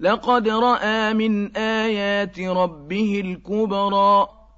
لقد رأى من آيات ربه الكبرى